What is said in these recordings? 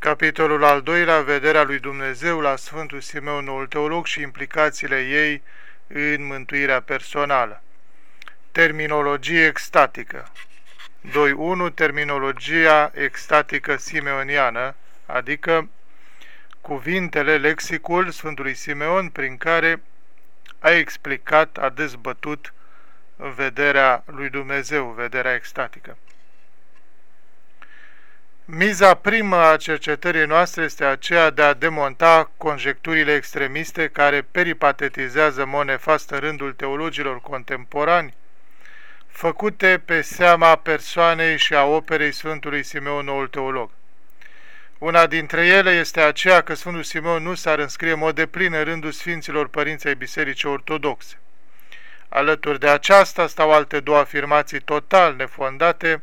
Capitolul al doilea, vederea lui Dumnezeu la Sfântul Simeon Noul Teolog și implicațiile ei în mântuirea personală. Terminologie extatică 2.1. Terminologia extatică simeoniană, adică cuvintele, lexicul Sfântului Simeon prin care a explicat, a dezbătut vederea lui Dumnezeu, vederea extatică. Miza primă a cercetării noastre este aceea de a demonta conjecturile extremiste care peripatetizează monefast în rândul teologilor contemporani, făcute pe seama persoanei și a operei Sfântului Simeon, noul teolog. Una dintre ele este aceea că Sfântul Simeon nu s-ar înscrie mod de plin în rândul Sfinților Părinței Bisericii Ortodoxe. Alături de aceasta stau alte două afirmații total nefondate,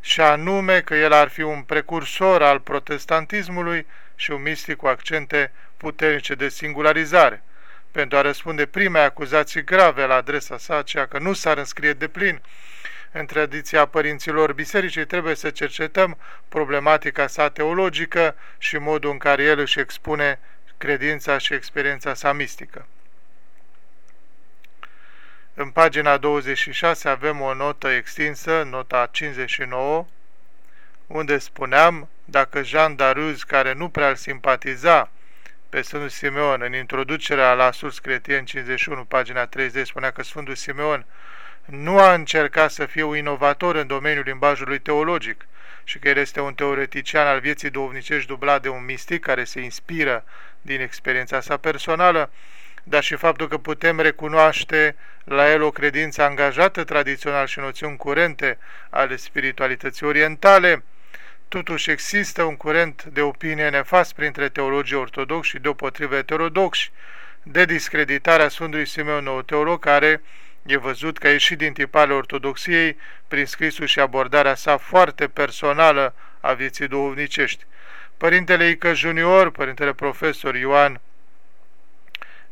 și anume că el ar fi un precursor al protestantismului și un mistic cu accente puternice de singularizare, pentru a răspunde primei acuzații grave la adresa sa, aceea că nu s-ar înscrie de plin în tradiția părinților bisericii, trebuie să cercetăm problematica sa teologică și modul în care el își expune credința și experiența sa mistică. În pagina 26 avem o notă extinsă, nota 59, unde spuneam, dacă Jean Daruz, care nu prea îl simpatiza pe Sfântul Simeon, în introducerea la Sus Cretien 51, pagina 30, spunea că Sfântul Simeon nu a încercat să fie un inovator în domeniul limbajului teologic și că el este un teoretician al vieții duhovnicești dublat de un mistic care se inspiră din experiența sa personală, dar și faptul că putem recunoaște la el o credință angajată tradițional și noțiuni curente ale spiritualității orientale, totuși există un curent de opinie nefast printre teologii ortodoxi și deopotrivă heterodoxi, de discreditarea Sfântului Simeon Nou teolog, care e văzut că a ieșit din tipale ortodoxiei prin scrisul și abordarea sa foarte personală a vieții duhovnicești. Părintele Ică Junior, părintele profesor Ioan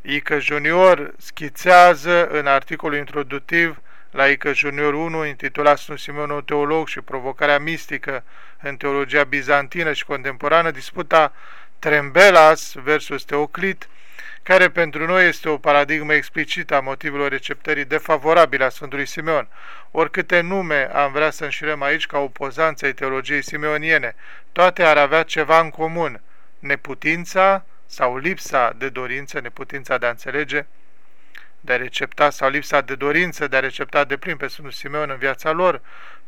Ică Junior schițează în articolul introductiv la Ică Junior 1, intitulat Sfânt Simeon teolog și provocarea mistică în teologia bizantină și contemporană, disputa Trembelas versus Teoclit, care pentru noi este o paradigmă explicită a motivelor receptării defavorabile a Sfântului Simeon. Oricâte nume am vrea să înșirăm aici ca opozanței teologiei simeoniene, toate ar avea ceva în comun, neputința, sau lipsa de dorință, neputința de a înțelege, de a recepta sau lipsa de dorință de a recepta de plin pe Sfântul Simeon în viața lor,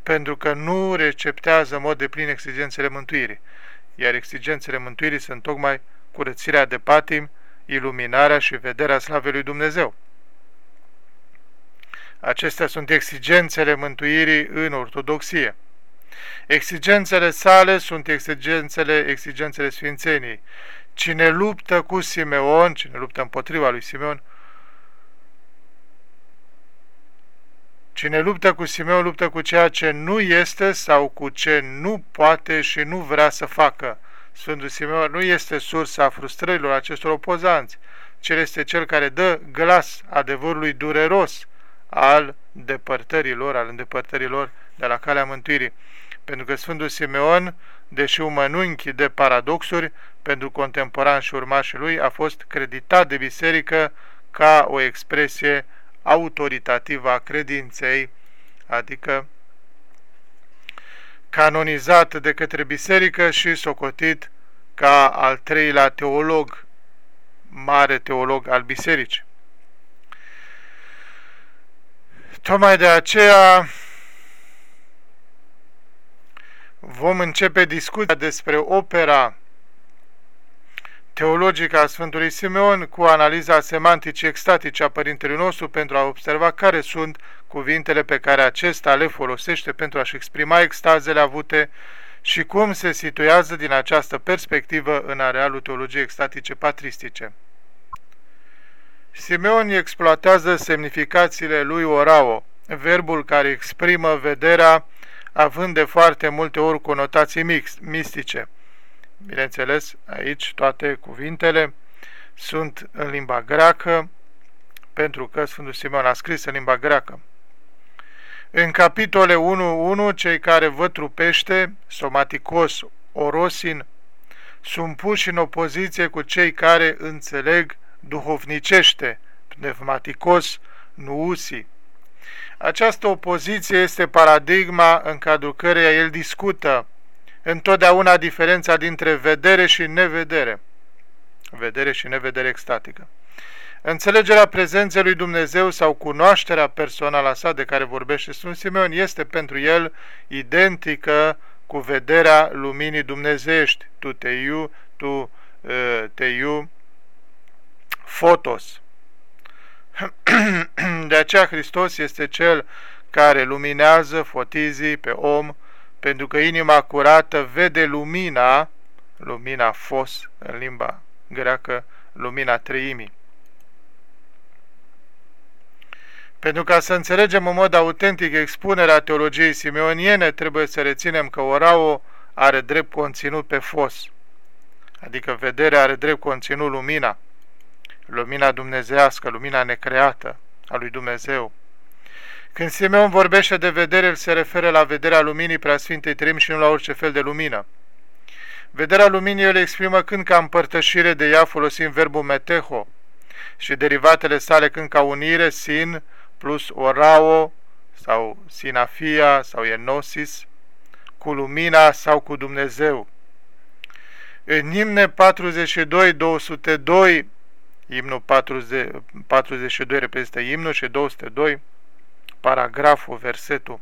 pentru că nu receptează în mod de plin exigențele mântuirii. Iar exigențele mântuirii sunt tocmai curățirea de patim, iluminarea și vederea slavei lui Dumnezeu. Acestea sunt exigențele mântuirii în ortodoxie. Exigențele sale sunt exigențele, exigențele Sfințeniei Cine luptă cu Simeon, cine luptă împotriva lui Simeon, Cine luptă cu Simeon luptă cu ceea ce nu este sau cu ce nu poate și nu vrea să facă. Sfântul Simeon nu este sursa frustrărilor acestor opozanți, cel este cel care dă glas adevărului dureros al depărtărilor, al îndepărtărilor de la calea mântuirii. Pentru că Sfântul Simeon, deși un mănunchi de paradoxuri, pentru contemporan și urmașii lui a fost creditat de biserică ca o expresie autoritativă a credinței, adică canonizat de către biserică și socotit ca al treilea teolog, mare teolog al bisericii. Tocmai de aceea vom începe discuția despre opera teologică a Sfântului Simeon cu analiza semanticii extatice a Părintelui nostru pentru a observa care sunt cuvintele pe care acesta le folosește pentru a-și exprima extazele avute și cum se situează din această perspectivă în arealul teologiei extatice patristice. Simeon exploatează semnificațiile lui orao, verbul care exprimă vederea având de foarte multe ori conotații mix, mistice, Bineînțeles, aici toate cuvintele sunt în limba greacă, pentru că Sfântul Simeon a scris în limba greacă. În capitole 1.1, cei care vă trupește, somaticos, orosin, sunt puși în opoziție cu cei care înțeleg duhovnicește, pneumaticos, nuusi. Această opoziție este paradigma în cadrul căreia el discută întotdeauna diferența dintre vedere și nevedere, vedere și nevedere extatică. Înțelegerea prezenței lui Dumnezeu sau cunoașterea personală a sa de care vorbește Sfânt Simeon este pentru el identică cu vederea luminii dumnezeiești, tu te iu, tu uh, te iu, fotos. De aceea Hristos este Cel care luminează fotizii pe om, pentru că inima curată vede lumina, lumina fos în limba greacă, lumina treimii. Pentru ca să înțelegem în mod autentic expunerea teologiei simeoniene, trebuie să reținem că orao are drept conținut pe fos, adică vederea are drept conținut lumina, lumina dumnezească, lumina necreată a lui Dumnezeu. Când Simeon vorbește de vedere, el se referă la vederea luminii preasfintei Trim și nu la orice fel de lumină. Vederea luminii el exprimă când ca împărtășire de ea folosim verbul meteho și derivatele sale când ca unire, sin, plus orao sau sinafia sau enosis, cu lumina sau cu Dumnezeu. În imne 42, 202, imnul 40, 42 reprezintă imnul și 202, paragraful, versetul,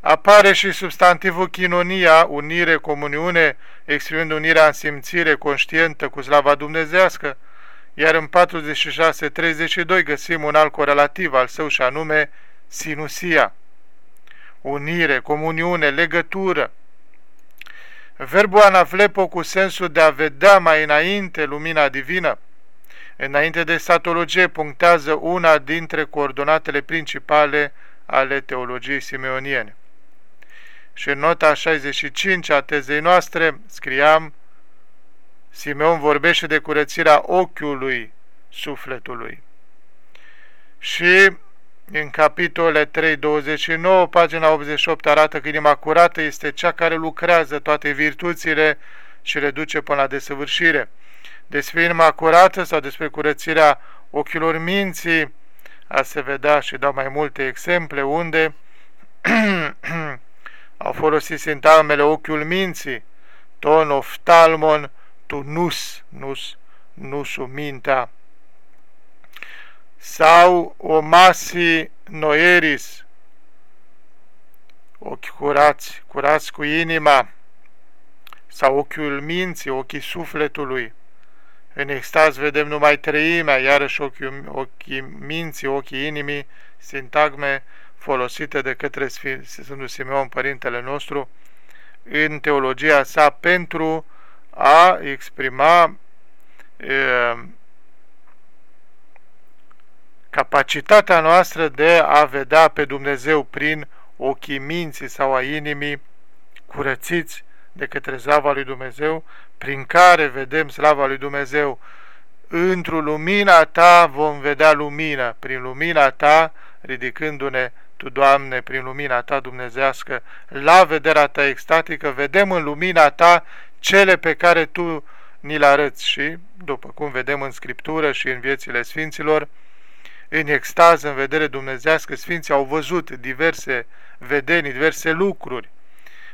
apare și substantivul chinonia, unire, comuniune, exprimând unirea în simțire conștientă cu slava dumnezească, iar în 46-32 găsim un alt corelativ al său și anume sinusia, unire, comuniune, legătură. Verbul anaflepo cu sensul de a vedea mai înainte lumina divină, înainte de satologie, punctează una dintre coordonatele principale ale teologiei simeoniene. Și în nota 65 a tezei noastre scriam Simeon vorbește de curățirea ochiului sufletului. Și în capitole 3.29, pagina 88 arată că inima curată este cea care lucrează toate virtuțile și le duce până la desăvârșire. Despre inima curată sau despre curățirea ochilor minții, a se vedea și dau mai multe exemple unde au folosit sintagmele ochiul minții, ton oftalmon, tu nus, nus, nusul, mintea, sau o masi noieris, ochi curați, curați cu inima, sau ochiul minții, ochii sufletului. În extaz vedem numai treimea, iarăși ochii, ochii minții, ochii inimii, sintagme folosite de către Sfântul Simeon, Părintele nostru, în teologia sa pentru a exprima e, capacitatea noastră de a vedea pe Dumnezeu prin ochii minții sau a inimii curățiți de către slava lui Dumnezeu, prin care vedem slava lui Dumnezeu. Într-o lumina ta vom vedea lumină, prin lumina ta, ridicându-ne tu, Doamne, prin lumina Ta dumnezească, la vederea Ta extatică, vedem în lumina Ta cele pe care Tu ni le arăți și, după cum vedem în Scriptură și în viețile Sfinților, în extaz, în vedere dumnezească, Sfinții au văzut diverse vedenii, diverse lucruri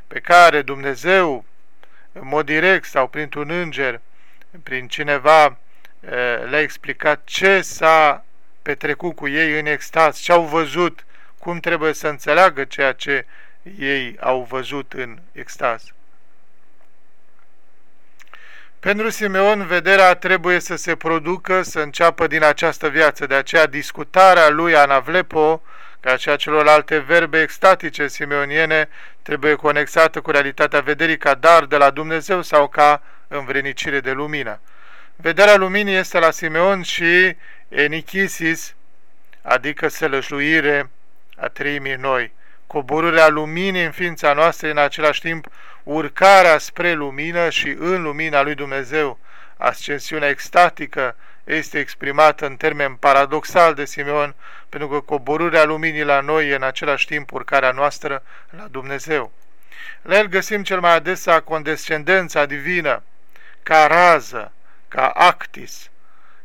pe care Dumnezeu, în mod direct sau printr-un înger, prin cineva, le-a explicat ce s-a petrecut cu ei în extaz, ce au văzut, cum trebuie să înțeleagă ceea ce ei au văzut în extaz. Pentru Simeon, vederea trebuie să se producă, să înceapă din această viață, de aceea discutarea lui Anavlepo, ca și a celorlalte verbe extatice simeoniene, trebuie conexată cu realitatea vederii ca dar de la Dumnezeu sau ca învrenicire de lumină. Vederea luminii este la Simeon și enichisis, adică sălășluire a treimii noi, coborârea luminii în ființa noastră, în același timp urcarea spre lumină și în lumina lui Dumnezeu. Ascensiunea extatică este exprimată în termen paradoxal de Simeon, pentru că coborârea luminii la noi e în același timp urcarea noastră la Dumnezeu. La el găsim cel mai adesea condescendența divină, ca rază, ca actis,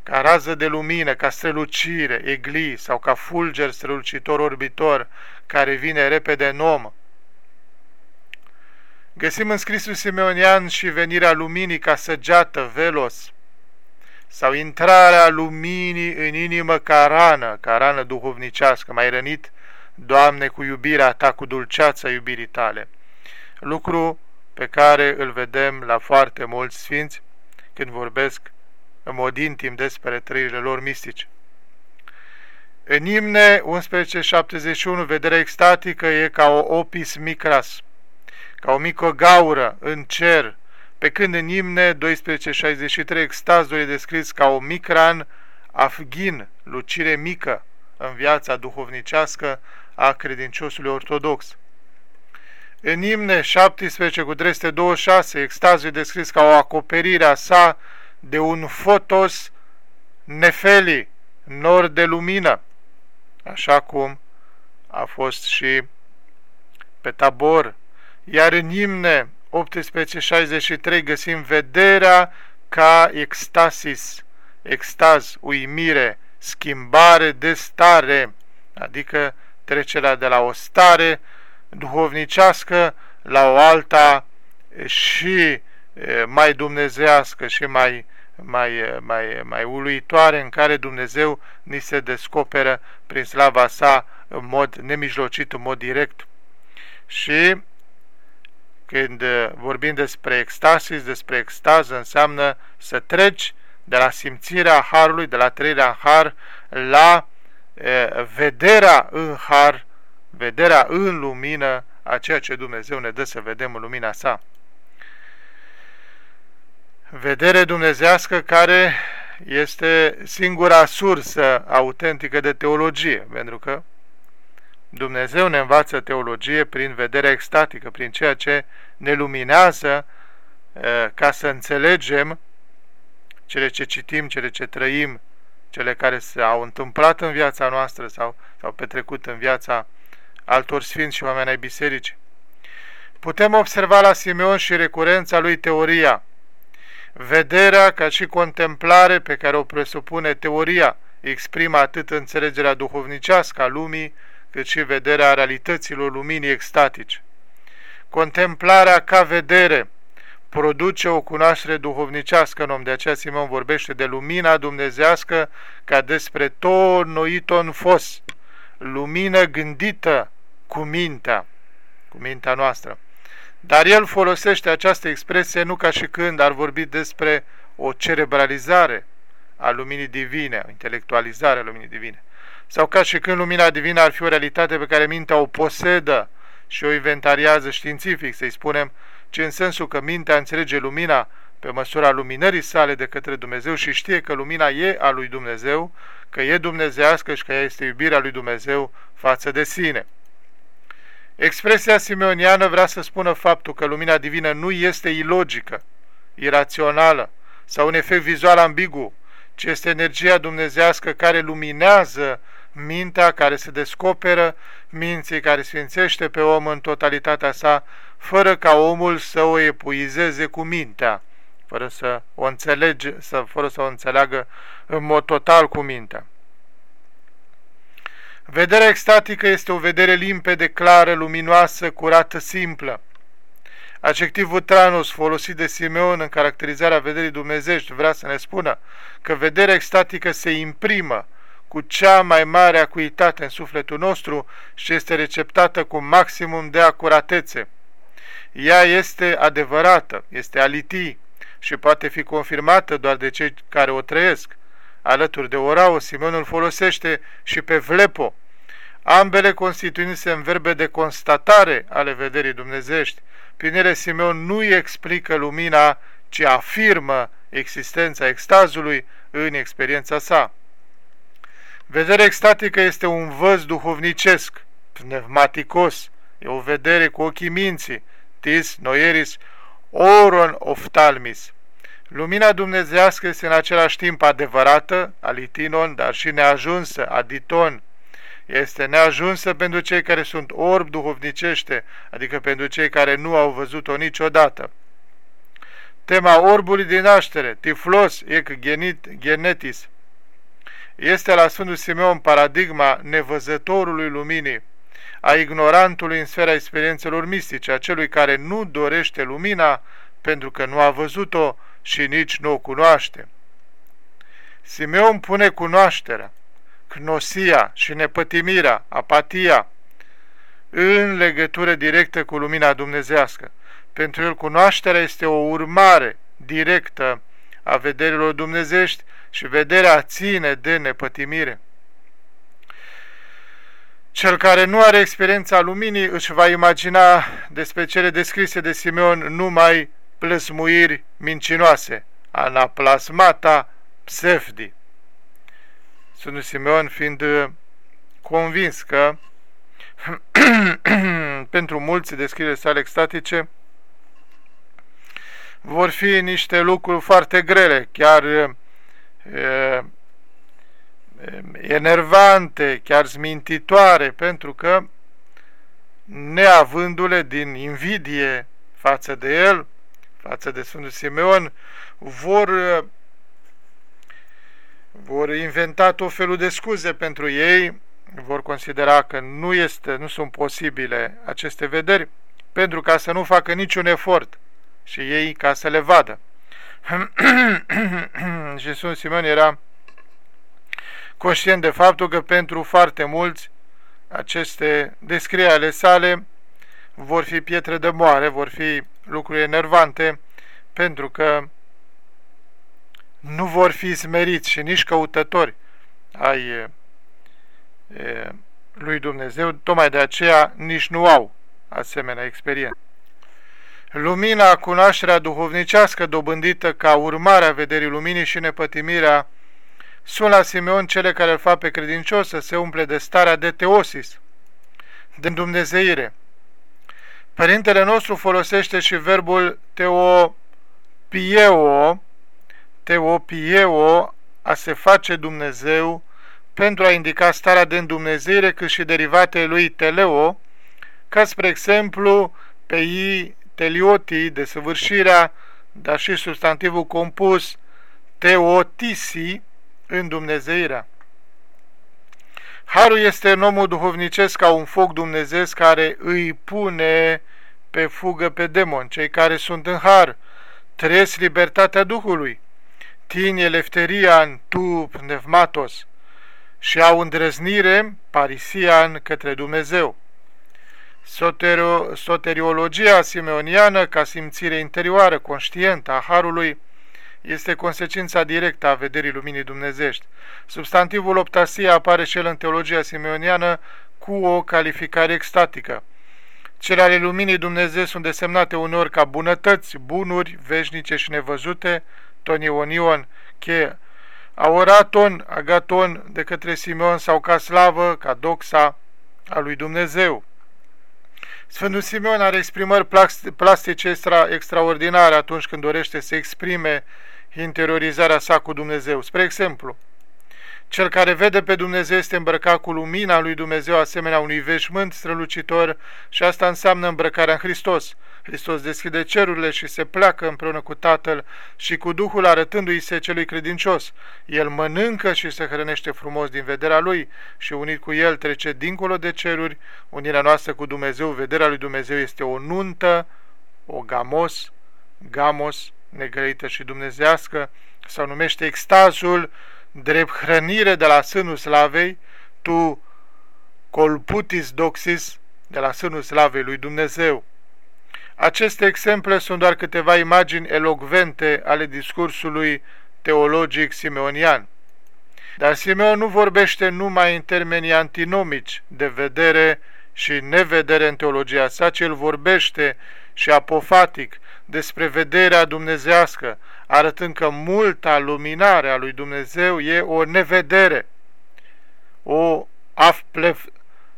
ca rază de lumină, ca strălucire, egli sau ca fulger strălucitor orbitor care vine repede în om. Găsim în scrisul Simeonian și venirea luminii ca săgeată, velos, sau intrarea luminii în inimă ca rană, ca rană duhovnicească, mai rănit, Doamne, cu iubirea Ta, cu dulceața iubirii Tale. Lucru pe care îl vedem la foarte mulți sfinți când vorbesc în mod intim despre trăirile lor mistice. În imne 1171, vederea extatică e ca o opis micras, ca o mică gaură în cer, pe când în imne 1263 extazul e descris ca o micran afghin, lucire mică în viața duhovnicească a credinciosului ortodox. În imne 17 cu 326, extazul e descris ca o acoperire a sa de un fotos nefeli, nor de lumină, așa cum a fost și pe tabor. Iar în imne 1863 găsim vederea ca extasis, extaz, uimire, schimbare de stare, adică trecerea de la o stare duhovnicească la o alta și mai dumnezească și mai, mai, mai, mai uluitoare în care Dumnezeu ni se descoperă prin slava sa în mod nemijlocit, în mod direct. Și când vorbim despre extasis, despre extaz, înseamnă să treci de la simțirea Harului, de la trăirea în Har, la e, vederea în Har, vederea în lumină a ceea ce Dumnezeu ne dă să vedem în lumina sa. Vedere dumnezească care este singura sursă autentică de teologie, pentru că Dumnezeu ne învață teologie prin vederea extatică, prin ceea ce ne luminează ca să înțelegem cele ce citim, cele ce trăim, cele care s-au întâmplat în viața noastră sau s-au petrecut în viața altor sfinți și oameni ai bisericii. Putem observa la Simeon și recurența lui teoria, vederea ca și contemplare pe care o presupune teoria, exprimă atât înțelegerea duhovnicească a lumii, cât și vederea realităților luminii extatice. Contemplarea ca vedere produce o cunoaștere duhovnicească în om, de aceea Simon vorbește de lumina dumnezească ca despre tot noiton fos, lumină gândită cu mintea, cu mintea noastră. Dar el folosește această expresie nu ca și când ar vorbi despre o cerebralizare a luminii divine, o intelectualizare a luminii divine, sau ca și când lumina divină ar fi o realitate pe care mintea o posedă și o inventariază științific, să-i spunem, ci în sensul că mintea înțelege lumina pe măsura luminării sale de către Dumnezeu și știe că lumina e a lui Dumnezeu, că e dumnezească și că ea este iubirea lui Dumnezeu față de sine. Expresia simeoniană vrea să spună faptul că lumina divină nu este ilogică, irațională sau un efect vizual ambigu, ci este energia dumnezească care luminează mintea, care se descoperă minții, care sfințește pe om în totalitatea sa, fără ca omul să o epuizeze cu mintea, fără să o, înțelege, să, fără să o înțeleagă în mod total cu mintea. Vederea extatică este o vedere limpede, clară, luminoasă, curată, simplă. Adjectivul tranos, folosit de Simeon în caracterizarea vederii dumnezești, vrea să ne spună că vederea extatică se imprimă cu cea mai mare acuitate în sufletul nostru și este receptată cu maximum de acuratețe. Ea este adevărată, este alitii și poate fi confirmată doar de cei care o trăiesc. Alături de orao, Simonul folosește și pe vlepo, ambele constituindu-se în verbe de constatare ale vederii dumnezești. Prin ele Simeon nu îi explică lumina, ci afirmă existența extazului în experiența sa. Vederea extatică este un văz duhovnicesc, pneumaticos, e o vedere cu ochii minții, tis, noieris, oron oftalmis. Lumina dumnezească este în același timp adevărată, alitinon, dar și neajunsă, aditon. Este neajunsă pentru cei care sunt orbi duhovnicește, adică pentru cei care nu au văzut-o niciodată. Tema orbului din naștere, tiflos ec genetis, este la Sfântul Simeon paradigma nevăzătorului luminii, a ignorantului în sfera experiențelor mistice, a celui care nu dorește lumina pentru că nu a văzut-o și nici nu o cunoaște. Simeon pune cunoașterea, cnosia și nepătimirea, apatia, în legătură directă cu lumina dumnezească. Pentru el cunoașterea este o urmare directă a vederilor dumnezești și vederea ține de nepătimire. Cel care nu are experiența luminii își va imagina despre cele descrise de Simeon numai plăsmuiri mincinoase, anaplasmata psefdi. Sfântul Simeon fiind convins că pentru mulți descrierile sale extatice vor fi niște lucruri foarte grele, chiar e, enervante, chiar smintitoare, pentru că neavându-le din invidie față de el, față de Sfântul Simeon, vor, vor inventa tot felul de scuze pentru ei, vor considera că nu, este, nu sunt posibile aceste vederi, pentru ca să nu facă niciun efort și ei ca să le vadă. și Sfântul Simeon era conștient de faptul că pentru foarte mulți aceste descrieri ale sale vor fi pietre de moare, vor fi lucruri enervante, pentru că nu vor fi smeriți și nici căutători ai e, lui Dumnezeu, tocmai de aceea nici nu au asemenea experiență. Lumina, cunoașterea duhovnicească dobândită ca urmare a vederii luminii și nepătimirea sunt la Simeon cele care îl fac pe credincios să se umple de starea de teosis, de Dumnezeire. Părintele nostru folosește și verbul teopieo, teopieo, a se face Dumnezeu, pentru a indica starea de îndumnezeire, cât și derivatele lui teleo, ca spre exemplu pe i teliotii, desăvârșirea, dar și substantivul compus teotisi, în Dumnezeirea. Harul este în omul duhovnicesc ca un foc dumnezeesc care îi pune pe fugă pe demon. Cei care sunt în har trăiesc libertatea Duhului, tine lefterian tu pneumatos și au îndrăznire parisian către Dumnezeu. Soterio, soteriologia simeoniană ca simțire interioară, conștientă a Harului, este consecința directă a vederii luminii dumnezești. Substantivul optasie apare și el în teologia simeoniană cu o calificare extatică. Cele ale luminii Dumnezeu sunt desemnate uneori ca bunătăți, bunuri, veșnice și nevăzute, tonionion, cheie, aoraton, agaton de către Simeon sau ca slavă, ca doxa a lui Dumnezeu. Sfântul Simeon are exprimări plastice extra, extraordinare atunci când dorește să exprime interiorizarea sa cu Dumnezeu. Spre exemplu, cel care vede pe Dumnezeu este îmbrăcat cu lumina lui Dumnezeu asemenea unui veșmânt strălucitor și asta înseamnă îmbrăcarea în Hristos. Hristos deschide cerurile și se pleacă împreună cu Tatăl și cu Duhul arătându-i se celui credincios. El mănâncă și se hrănește frumos din vederea Lui și unit cu El trece dincolo de ceruri. Unirea noastră cu Dumnezeu, vederea lui Dumnezeu este o nuntă, o gamos, gamos, negrăită și dumnezească, sau numește extazul drept hrănire de la sânul slavei, tu colputis doxis de la sânul slavei lui Dumnezeu. Aceste exemple sunt doar câteva imagini elogvente ale discursului teologic simeonian. Dar Simeon nu vorbește numai în termenii antinomici de vedere și nevedere în teologia sa, ci el vorbește și apofatic despre vederea dumnezească, arătând că multa luminare a lui Dumnezeu e o nevedere, o avplef,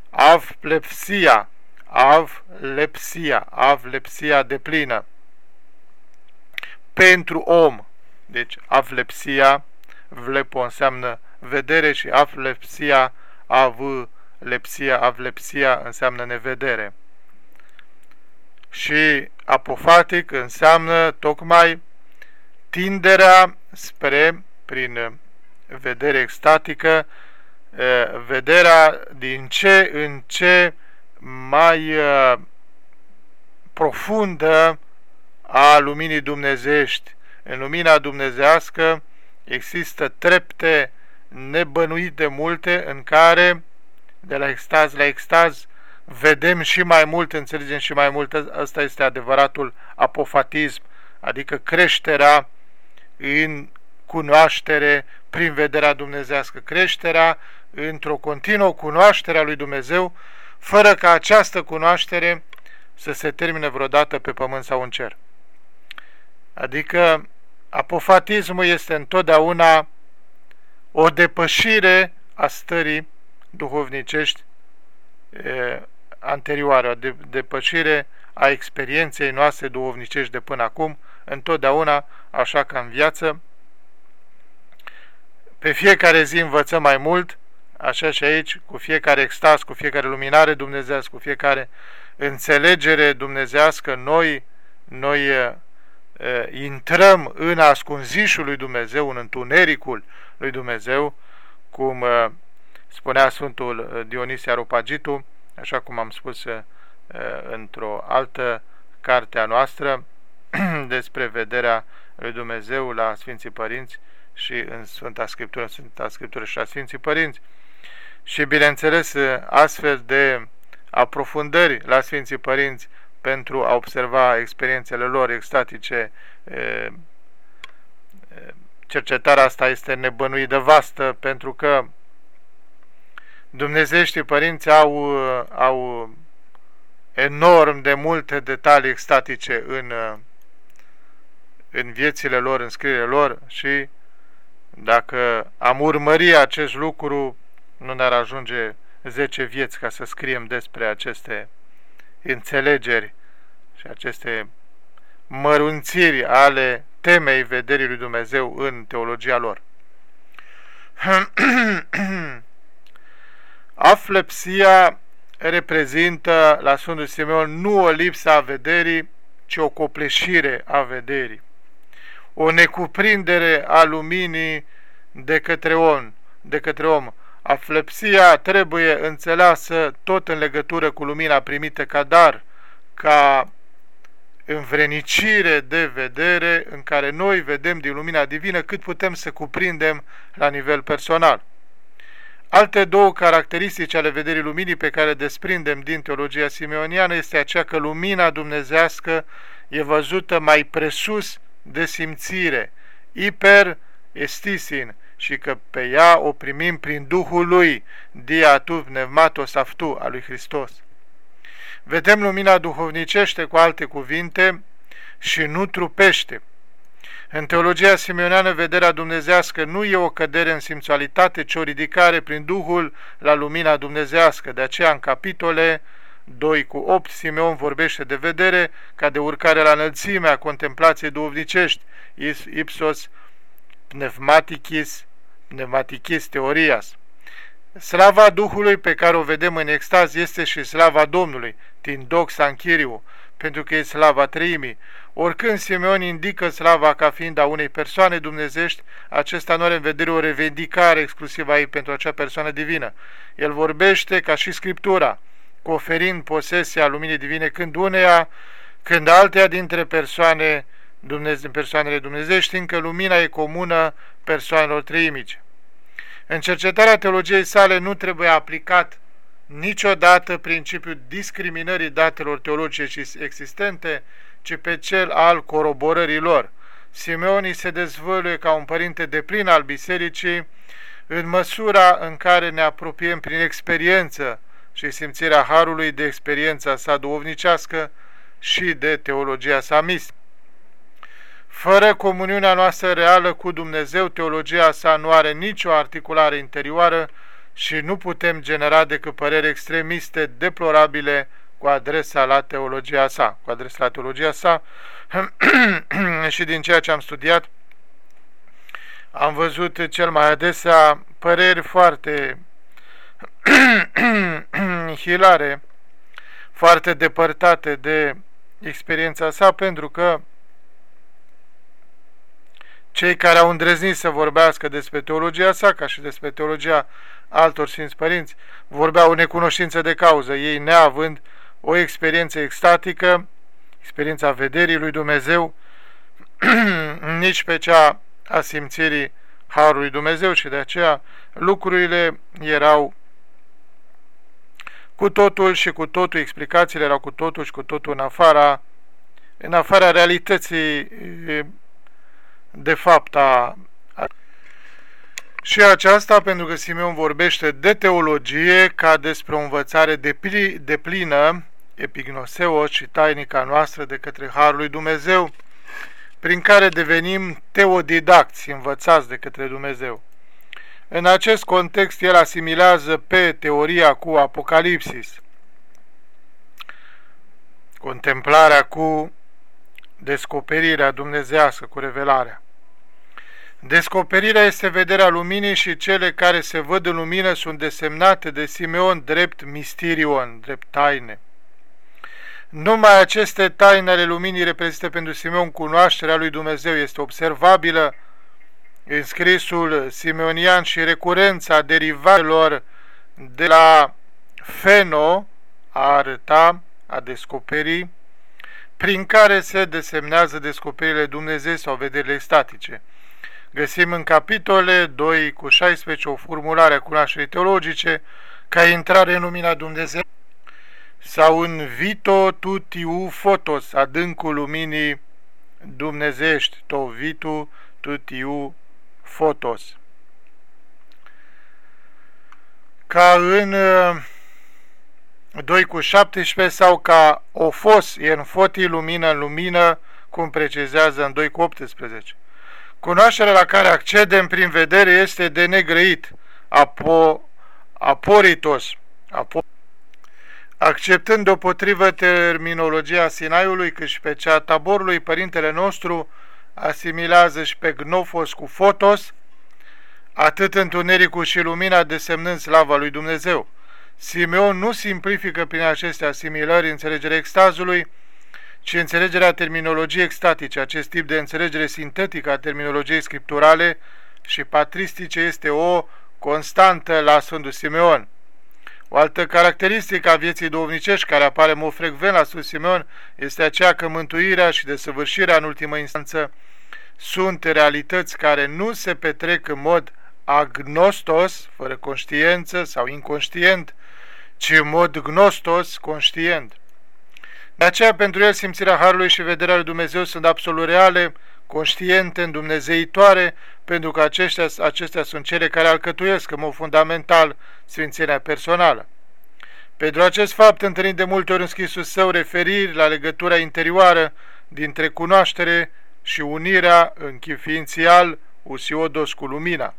avplepsia, avlepsia, avlepsia de plină. Pentru om, deci avlepsia, vlepo înseamnă vedere și avlepsia, avlepsia, avlepsia înseamnă nevedere și apofatic înseamnă tocmai tinderea spre, prin vedere extatică, vederea din ce în ce mai profundă a luminii dumnezești. În lumina dumnezească există trepte nebănuite multe în care, de la extaz la extaz, vedem și mai mult, înțelegem și mai mult. Asta este adevăratul apofatism, adică creșterea în cunoaștere prin vederea dumnezească, creșterea într-o continuă cunoaștere a lui Dumnezeu, fără ca această cunoaștere să se termine vreodată pe pământ sau în cer. Adică apofatismul este întotdeauna o depășire a stării duhovnicești e, anterioare, o de, depășire a experienței noastre duhovnicești de până acum, întotdeauna, așa ca în viață, pe fiecare zi învățăm mai mult, așa și aici, cu fiecare extaz, cu fiecare luminare dumnezească, cu fiecare înțelegere dumnezească, noi, noi uh, intrăm în ascunzișul lui Dumnezeu, în întunericul lui Dumnezeu, cum uh, spunea Sfântul Dionisie Aropagitu, așa cum am spus uh, într-o altă carte a noastră, despre vederea lui Dumnezeu la Sfinții Părinți și în Sfânta Scriptură, în Sfânta Scriptură și la Sfinții Părinți. Și, bineînțeles, astfel de aprofundări la Sfinții Părinți pentru a observa experiențele lor extatice, cercetarea asta este nebănuit de vastă pentru că Dumnezeștii părinți au, au enorm de multe detalii extatice în, în viețile lor, în scrierile lor și dacă am urmări acest lucru, nu ne-ar ajunge 10 vieți ca să scriem despre aceste înțelegeri și aceste mărunțiri ale temei vederii lui Dumnezeu în teologia lor. Aflepsia reprezintă la Sfântul Simeon nu o lipsă a vederii, ci o copleșire a vederii, o necuprindere a luminii de către om, de către om, Aflepsia trebuie înțeleasă tot în legătură cu lumina primită ca dar, ca învrenicire de vedere în care noi vedem din lumina divină cât putem să cuprindem la nivel personal. Alte două caracteristici ale vederii luminii pe care desprindem din teologia simeoniană este aceea că lumina dumnezească e văzută mai presus de simțire, hiper estisin, și că pe ea o primim prin Duhul lui, dia tu pneumatos aftu, a lui Hristos. Vedem lumina duhovnicește cu alte cuvinte și nu trupește. În teologia simeoneană, vederea dumnezească nu e o cădere în simțualitate, ci o ridicare prin Duhul la lumina dumnezească. De aceea, în capitole 2 cu 8, Simeon vorbește de vedere ca de urcare la înălțimea contemplației duhovnicești, ipsos pneumaticis pneumatichis teorias. Slava Duhului pe care o vedem în extaz este și slava Domnului, din doxa închiriu, pentru că e slava treimii. Oricând Simeon indică slava ca fiind a unei persoane dumnezești, acesta nu are în vedere o revendicare exclusivă aici pentru acea persoană divină. El vorbește ca și Scriptura, conferind posesia luminii divine când uneia, când alteia dintre persoane, Dumnezeu, persoanele dumnezești, încă lumina e comună persoanelor treimice. În cercetarea teologiei sale nu trebuie aplicat niciodată principiul discriminării datelor teologice existente, ci pe cel al coroborării lor. Simeonii se dezvăluie ca un părinte de plin al bisericii în măsura în care ne apropiem prin experiență și simțirea Harului de experiența sa duovnicească și de teologia sa mistică. Fără comuniunea noastră reală cu Dumnezeu, teologia sa nu are nicio articulare interioară și nu putem genera decât păreri extremiste, deplorabile cu adresa la teologia sa. Cu adresa la teologia sa și din ceea ce am studiat, am văzut cel mai adesea păreri foarte hilare, foarte depărtate de experiența sa, pentru că cei care au îndrăznit să vorbească despre teologia sa, ca și despre teologia altor Sfinți Părinți, vorbeau în necunoștință de cauză, ei neavând o experiență extatică, experiența vederii lui Dumnezeu, nici pe cea a simțirii Harului Dumnezeu și de aceea lucrurile erau cu totul și cu totul, explicațiile erau cu totul și cu totul în afara, în afara realității de fapt a, a și aceasta pentru că Simeon vorbește de teologie ca despre o învățare de, pli, de plină, epignoseo și tainica noastră de către Harul lui Dumnezeu, prin care devenim teodidacți, învățați de către Dumnezeu. În acest context, el asimilează pe teoria cu Apocalipsis, contemplarea cu descoperirea dumnezească, cu revelarea. Descoperirea este vederea luminii și cele care se văd în lumină sunt desemnate de Simeon drept mistirion, drept taine. Numai aceste taine ale luminii reprezintă pentru Simeon cunoașterea lui Dumnezeu, este observabilă în scrisul simeonian și recurența derivatelor de la feno, a arăta, a descoperi, prin care se desemnează descoperirile Dumnezeu sau vederile statice. Găsim în capitole 2 cu 16 o formulare a cunoașterii teologice ca intrare în lumina Dumnezeu sau în vito tutiu fotos, adâncul luminii dumnezești, to vitu tutiu fotos. Ca în 2 uh, cu 17 sau ca o fos în fotii lumină în lumină, cum precizează în 2 cu 18. Cunoașterea la care accedem prin vedere este de negrăit, apo, aporitos, apo, acceptând deopotrivă terminologia Sinaiului, cât și pe cea taborului, părintele nostru asimilează și pe gnofos cu fotos, atât întunericul și lumina desemnând slava lui Dumnezeu. Simeon nu simplifică prin aceste asimilări înțelegerea extazului, ci înțelegerea terminologiei extatice. Acest tip de înțelegere sintetică a terminologiei scripturale și patristice este o constantă la Sfântul Simeon. O altă caracteristică a vieții duhovnicești care apare mult frecvent la Sfântul Simeon este aceea că mântuirea și desăvârșirea în ultimă instanță sunt realități care nu se petrec în mod agnostos, fără conștiență sau inconștient, ci în mod gnostos, conștient. De aceea, pentru el, simțirea Harului și vederea lui Dumnezeu sunt absolut reale, conștiente, îndumnezeitoare, pentru că aceștia, acestea sunt cele care alcătuiesc în mod fundamental sfințirea personală. Pentru acest fapt, întâlnit de multe ori în scrisul său referiri la legătura interioară dintre cunoaștere și unirea în chip ființial usiodos cu lumina.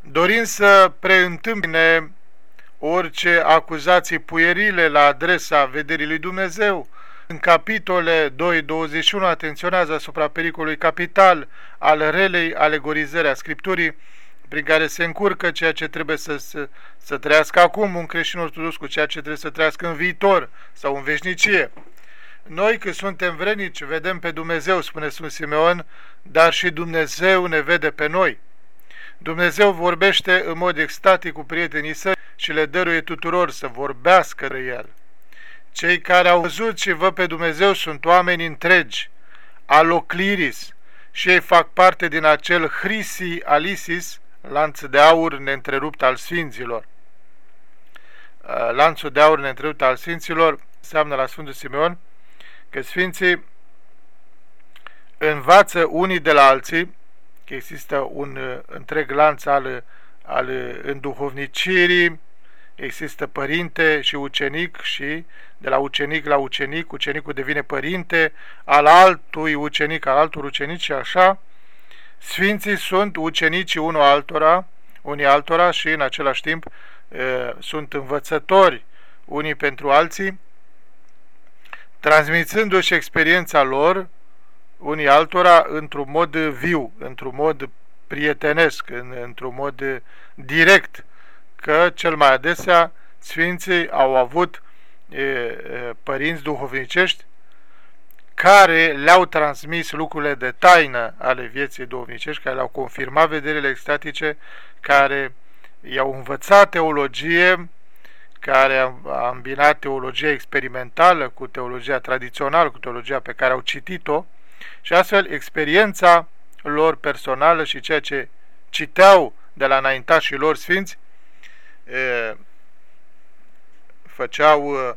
Dorind să preîntâmpine orice acuzații puierile la adresa vederii lui Dumnezeu. În capitole 2.21 atenționează asupra pericolului capital al relei alegorizări a Scripturii, prin care se încurcă ceea ce trebuie să, să, să trăiască acum un creștin ortodox cu ceea ce trebuie să trăiască în viitor sau în veșnicie. Noi, că suntem vrenici, vedem pe Dumnezeu, spune Sfânt Simeon, dar și Dumnezeu ne vede pe noi. Dumnezeu vorbește în mod extatic cu prietenii săi și le dăruie tuturor să vorbească de El. Cei care au văzut și văd pe Dumnezeu sunt oameni întregi, alocliris, și ei fac parte din acel hrisi alisis, lanț de aur neîntrerupt al sfinților. Uh, lanțul de aur neîntrerupt al sfinților înseamnă la Sfântul Simeon că sfinții învață unii de la alții că există un uh, întreg lanț al, al înduhovnicirii, există părinte și ucenic și de la ucenic la ucenic, ucenicul devine părinte al altui ucenic, al altor ucenici și așa. Sfinții sunt ucenicii unul altora, unii altora și în același timp e, sunt învățători unii pentru alții, transmițându-și experiența lor unii altora într-un mod viu, într-un mod prietenesc, într-un mod direct, că cel mai adesea Sfinții au avut e, părinți duhovnicești care le-au transmis lucrurile de taină ale vieții duhovnicești, care le-au confirmat vederile extatice, care i-au învățat teologie, care a îmbinat teologia experimentală cu teologia tradițională, cu teologia pe care au citit-o și astfel experiența lor personală și ceea ce citeau de la înaintașii lor sfinți e, făceau e,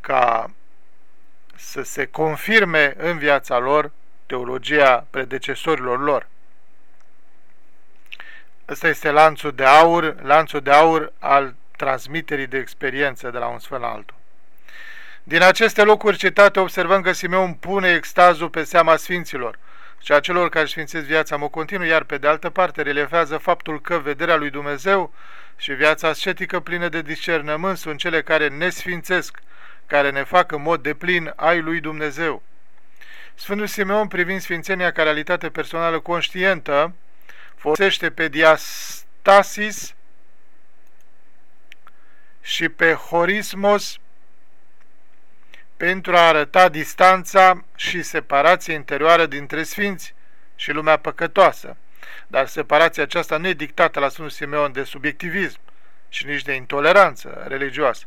ca să se confirme în viața lor teologia predecesorilor lor. Ăsta este lanțul de aur, lanțul de aur al transmiterii de experiență de la un sfânt la altul. Din aceste locuri citate observăm că Simeon pune extazul pe seama sfinților și a celor care sfințesc viața mă continuu, iar pe de altă parte relevează faptul că vederea lui Dumnezeu și viața ascetică plină de discernământ sunt cele care ne sfințesc, care ne fac în mod deplin ai lui Dumnezeu. Sfântul Simeon, privind sfințenia ca realitate personală conștientă, folosește pe diastasis și pe horismos pentru a arăta distanța și separația interioară dintre sfinți și lumea păcătoasă. Dar separația aceasta nu e dictată la Sfântul Simeon de subiectivism și nici de intoleranță religioasă,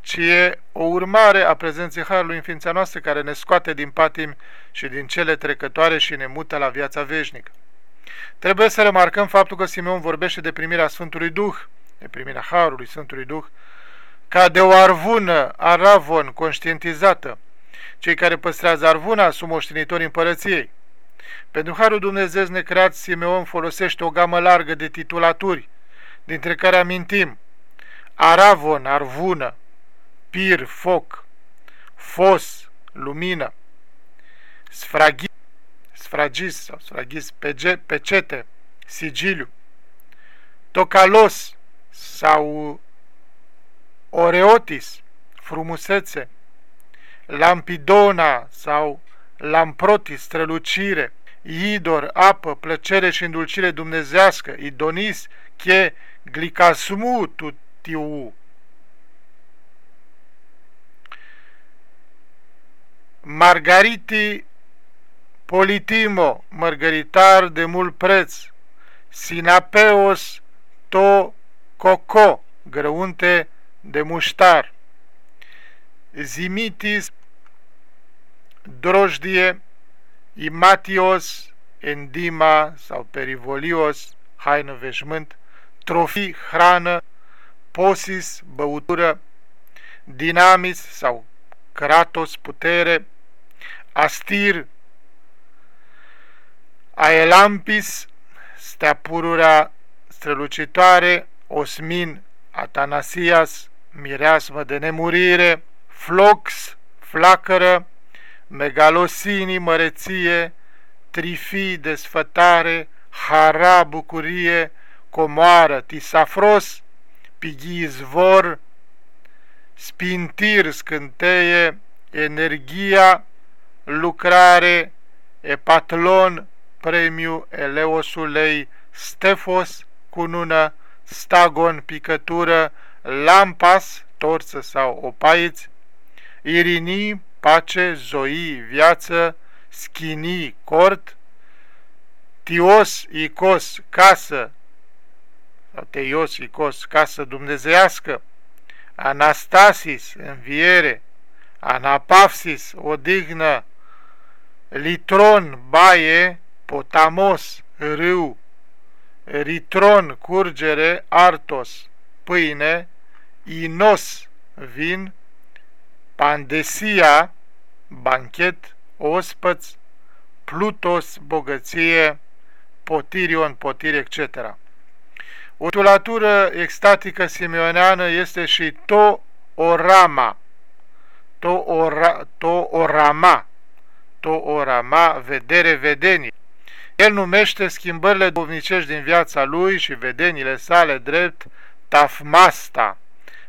ci e o urmare a prezenței Harului în ființa noastră care ne scoate din patim și din cele trecătoare și ne mută la viața veșnică. Trebuie să remarcăm faptul că Simeon vorbește de primirea Sfântului Duh, de primirea Harului Sfântului Duh, ca de o arvună, aravon, conștientizată. Cei care păstrează arvuna sunt moștenitori împărăției. Pentru Harul Dumnezeu necreat, Simeon folosește o gamă largă de titulaturi, dintre care amintim Aravon, arvună, pir, foc, fos, lumină, sfragis, sfragis sau sfragis, pecete, sigiliu, tocalos sau oreotis, frumusețe, lampidona sau lamprotis, strălucire, idor, apă, plăcere și îndulcire dumnezească, idonis, che glicasmu tutiu. Margariti politimo, mărgăritar de mult preț, sinapeos to coco, grăunte de muștar, zimitis, drojdie, imatios, endima sau perivolios, haină, veșmânt, trofii, hrană, posis, băutură, dinamis sau kratos, putere, astir, aelampis, stea pururea strălucitoare, osmin, Atanasias, mireasmă de nemurire, flox, flacără, megalosinii, măreție, trifii, desfătare, hara, bucurie, comoară, tisafros, pigii izvor, spintir, scânteie, energia, lucrare, epatlon, premiu, eleosulei, stefos, cunună, stagon, picătură, lampas, torță sau opaiți, irinii, pace, zoi, viață, schinii, cort, tios, icos, casă, sau teios, icos, casă dumnezeiască, anastasis, înviere, anapafsis, odihnă, litron, baie, potamos, râu, ritron, curgere, artos, pâine, inos, vin, pandesia, banchet, ospăț, plutos, bogăție, potirion, potir, etc. O tulatură extatică simeoneană este și to orama, to, ora, to orama, to orama, vedere, vedenie. El numește schimbările duhovnicești din viața lui și vedenile sale drept tafmasta,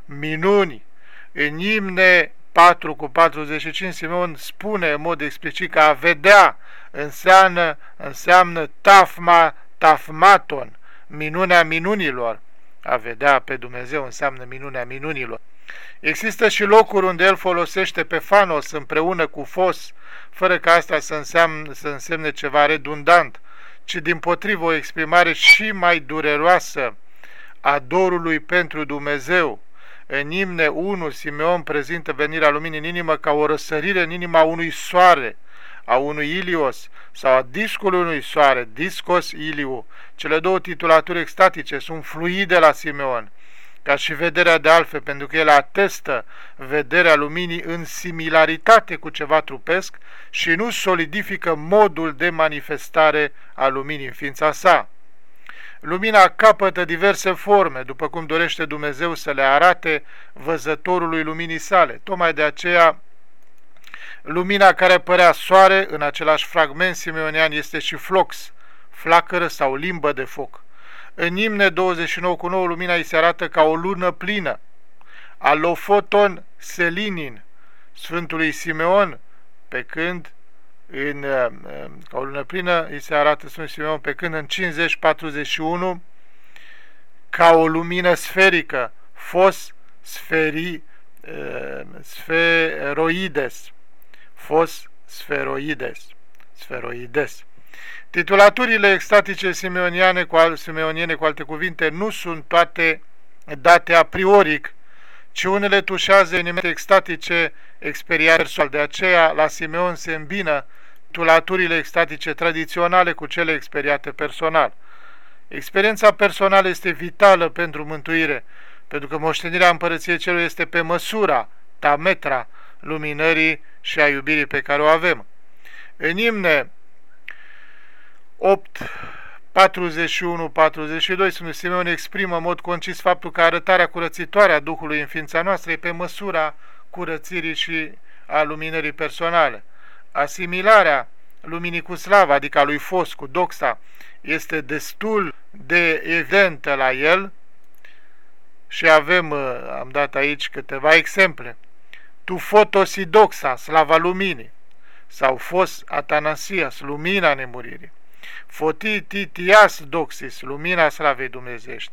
minuni. În imne 4 cu 45 Simon spune în mod explicit că a vedea înseamnă, înseamnă tafma, tafmaton, minunea minunilor. A vedea pe Dumnezeu înseamnă minunea minunilor. Există și locuri unde el folosește pe Fanos împreună cu Fos, fără ca asta să, înseamnă, să însemne ceva redundant, ci din potrivă o exprimare și mai dureroasă a dorului pentru Dumnezeu. În imne 1, Simeon prezintă venirea luminii în inimă ca o răsărire în inima unui soare, a unui Ilios sau a discului unui soare, discos Iliu. Cele două titulaturi extatice sunt fluide la Simeon ca și vederea de altfel, pentru că el atestă vederea luminii în similaritate cu ceva trupesc și nu solidifică modul de manifestare a luminii în ființa sa. Lumina capătă diverse forme, după cum dorește Dumnezeu să le arate văzătorului luminii sale. Tocmai de aceea, lumina care părea soare în același fragment simeonian este și flox, flacără sau limbă de foc. În imne 29 cu 9 lumina îi se arată ca o lună plină. Alofoton selinin Sfântului Simeon, pe când în, uh, ca o lună plină îi se arată Sfântul Simeon, pe când în 50-41 ca o lumină sferică, fos sferi, uh, sferoides, fos sferoides, sferoides. Titulaturile extatice simeoniane cu, al, simeoniene, cu alte cuvinte, nu sunt toate date a prioric, ci unele tușează evenimente extatice experiențe De aceea, la Simeon se îmbină titulaturile extatice tradiționale cu cele experiate personal. Experiența personală este vitală pentru mântuire, pentru că moștenirea împărăției celui este pe măsura, tametra, luminării și a iubirii pe care o avem. În imne, 8, 41, 42, Sfântul Simeon exprimă în mod concis faptul că arătarea curățitoare a Duhului în ființa noastră e pe măsura curățirii și a luminării personale. Asimilarea luminii cu slava, adică a lui Fos cu doxa, este destul de evidentă la el și avem, uh, am dat aici câteva exemple. Tu fotosidoxa, slava luminii, sau fos Atanasias, lumina nemuririi. Fotititias doxis, lumina slavei dumnezești.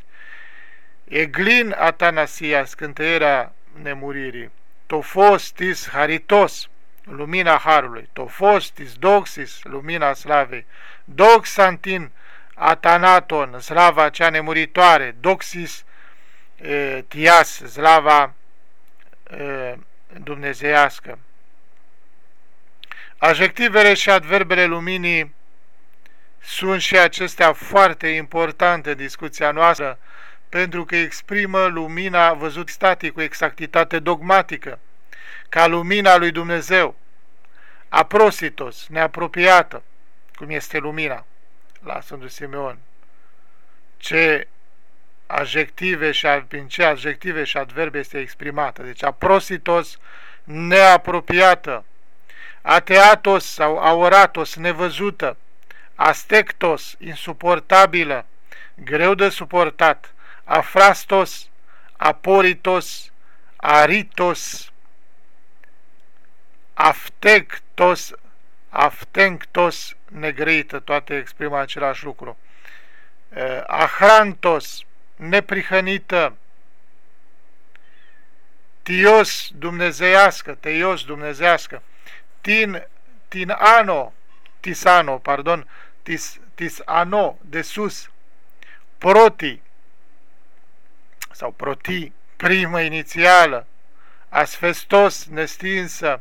Eglin Atanasias, cântăierea nemuririi. Tofostis haritos, lumina harului. Tofostis doxis, lumina slavei. Doxantin atanaton, slava cea nemuritoare. Doxis e, tias, slava e, dumnezeiască. Adjectivele și adverbele luminii sunt și acestea foarte importante în discuția noastră, pentru că exprimă lumina văzut static cu exactitate dogmatică, ca lumina lui Dumnezeu, aprositos, neapropiată, cum este lumina la Sfântul Simeon. Ce adjective și prin ce adjective și adverbe este exprimată. Deci aprositos, neapropiată, ateatos sau auratos, nevăzută, astectos, insuportabilă, greu de suportat, afrastos, aporitos, aritos, aftectos, aftenctos, negreită, toate exprimă același lucru, uh, ahrantos, neprihănită, tios dumnezeiască, teios dumnezeiască, tin, tin ano, tisano, pardon, tis, tisano, de sus, proti, sau proti, primă inițială, asfestos, nestinsă,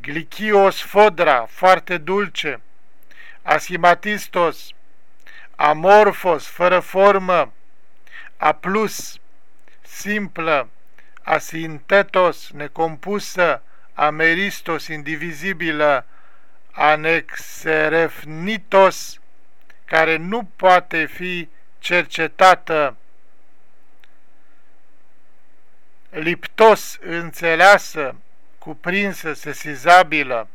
glichios, fodra, foarte dulce, aschimatistos, amorfos, fără formă, aplus, simplă, asintetos, necompusă, ameristos, indivizibilă, anexerefnitos, care nu poate fi cercetată, liptos, înțeleasă, cuprinsă, sesizabilă,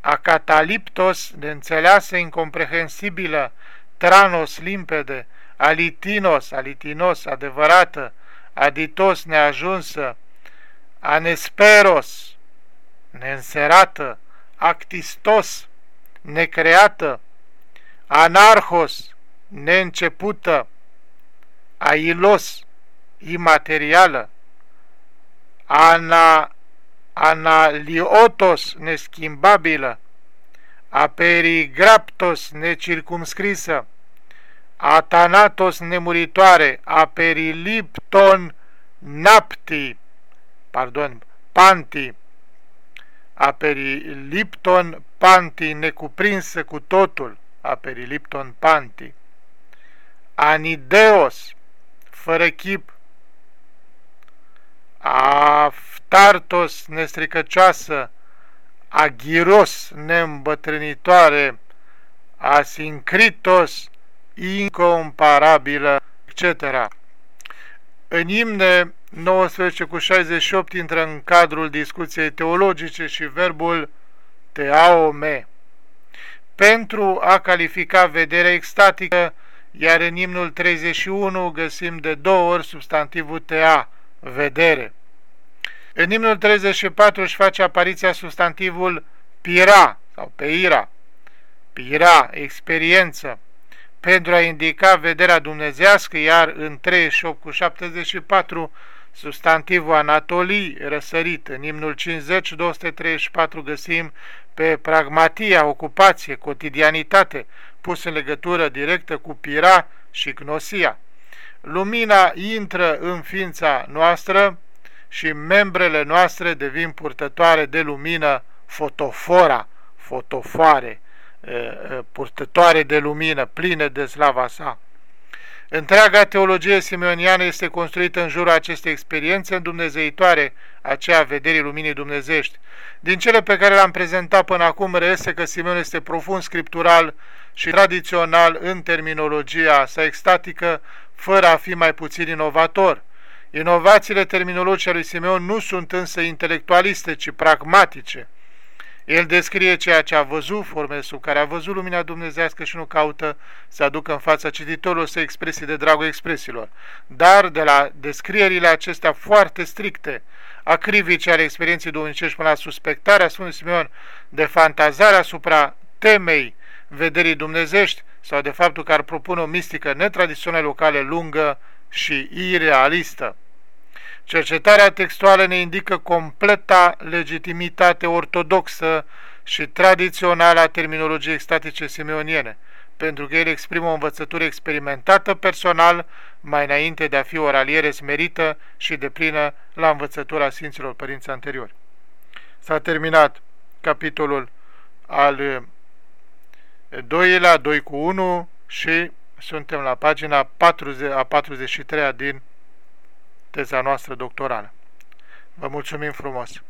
acataliptos, neînțeleasă, incomprehensibilă, tranos, limpede, alitinos, alitinos, adevărată, aditos, neajunsă, anesperos, neînserată, actistos, necreată, anarhos, neîncepută, ailos, imaterială, ana, analiotos neschimbabilă, aperigraptos necircumscrisă, atanatos nemuritoare, aperilipton napti, pardon, panti, aperilipton panti necuprinsă cu totul, aperilipton panti, anideos, fără chip, aftartos, nestricăcioasă, aghiros, neîmbătrânitoare, asincritos, incomparabilă, etc. În imne 19 cu 68 intră în cadrul discuției teologice și verbul teaome. Pentru a califica vederea extatică, iar în imnul 31 găsim de două ori substantivul tea, vedere. În imnul 34 își face apariția substantivul pira sau peira, pira, experiență, pentru a indica vederea dumnezească, iar în 38 cu 74 substantivul Anatolii răsărit. În imnul 50, 234 găsim pe pragmatia, ocupație, cotidianitate, pus în legătură directă cu pira și gnosia. Lumina intră în ființa noastră și membrele noastre devin purtătoare de lumină fotofora, fotofoare, purtătoare de lumină, pline de slava sa. Întreaga teologie simeoniană este construită în jurul acestei experiențe îndumnezeitoare, aceea vederii luminii dumnezești. Din cele pe care le-am prezentat până acum, reiese că Simeon este profund scriptural și tradițional în terminologia sa extatică, fără a fi mai puțin inovator. Inovațiile terminologice lui Simeon nu sunt însă intelectualiste, ci pragmatice. El descrie ceea ce a văzut, formele sub care a văzut lumina dumnezească și nu caută să aducă în fața cititorului să expresii de dragul expresiilor. Dar de la descrierile acestea foarte stricte, acrivice ale experienței domnicești până la suspectarea Sfântului Simeon de fantazare asupra temei vederii dumnezești sau de faptul că ar propune o mistică netradițională locale lungă și irealistă. Cercetarea textuală ne indică completa legitimitate ortodoxă și tradițională a terminologiei statice simeoniene, pentru că el exprimă o învățătură experimentată personal mai înainte de a fi o raliere smerită și deplină la învățătura Sfinților Părinți anteriori. S-a terminat capitolul al doilea, 2 cu 1 și suntem la pagina 40, a 43 din teza noastră doctorală. Vă mulțumim frumos!